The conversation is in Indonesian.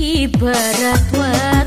ibarat wajah